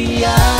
Yeah.